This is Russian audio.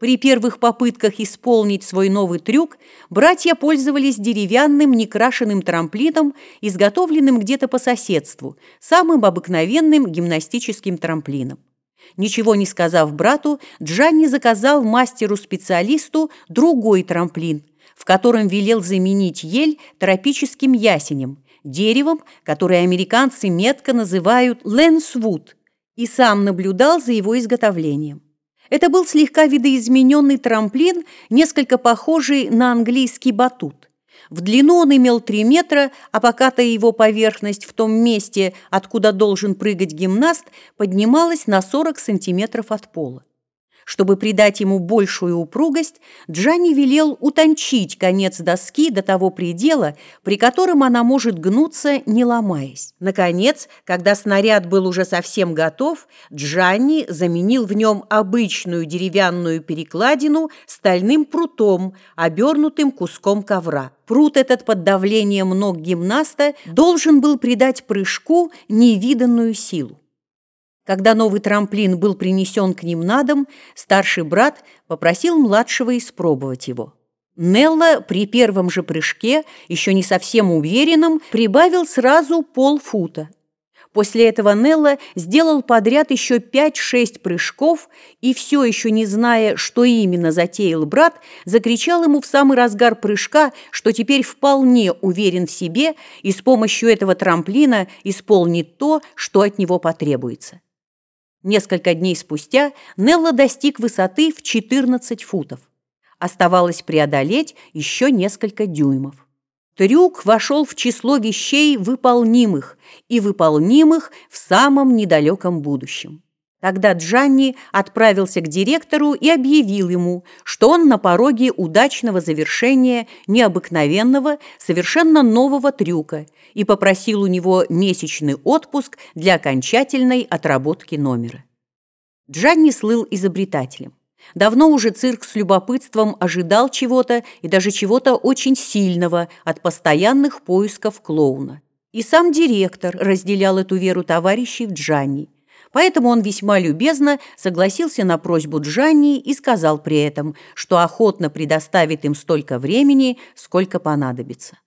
При первых попытках исполнить свой новый трюк братья пользовались деревянным некрашенным трамплином, изготовленным где-то по соседству, самым обыкновенным гимнастическим трамплином. Ничего не сказав брату, Джанни заказал мастеру-специалисту другой трамплин, в котором велел заменить ель тропическим ясенем, деревом, которое американцы метко называют «ленсвуд», и сам наблюдал за его изготовлением. Это был слегка видоизмененный трамплин, несколько похожий на английский батут. В длину он имел 3 метра, а покатая его поверхность в том месте, откуда должен прыгать гимнаст, поднималась на 40 сантиметров от пола. Чтобы придать ему большую упругость, Джанни велел утончить конец доски до того предела, при котором она может гнуться, не ломаясь. Наконец, когда снаряд был уже совсем готов, Джанни заменил в нем обычную деревянную перекладину стальным прутом, обернутым куском ковра. Прут этот под давлением ног гимнаста должен был придать прыжку невиданную силу. Когда новый трамплин был принесен к ним на дом, старший брат попросил младшего испробовать его. Нелла при первом же прыжке, еще не совсем уверенном, прибавил сразу полфута. После этого Нелла сделал подряд еще 5-6 прыжков и, все еще не зная, что именно затеял брат, закричал ему в самый разгар прыжка, что теперь вполне уверен в себе и с помощью этого трамплина исполнит то, что от него потребуется. Несколько дней спустя Нелла достиг высоты в 14 футов. Оставалось преодолеть еще несколько дюймов. Трюк вошел в число вещей выполнимых и выполнимых в самом недалеком будущем. Тогда Джанни отправился к директору и объявил ему, что он на пороге удачного завершения необыкновенного, совершенно нового трюка и попросил у него месячный отпуск для окончательной отработки номера. Джанни слыл изобретателем. Давно уже цирк с любопытством ожидал чего-то и даже чего-то очень сильного от постоянных поисков клоуна. И сам директор разделял эту веру товарищей в Джанни – Поэтому он весьма любезно согласился на просьбу Джанни и сказал при этом, что охотно предоставит им столько времени, сколько понадобится.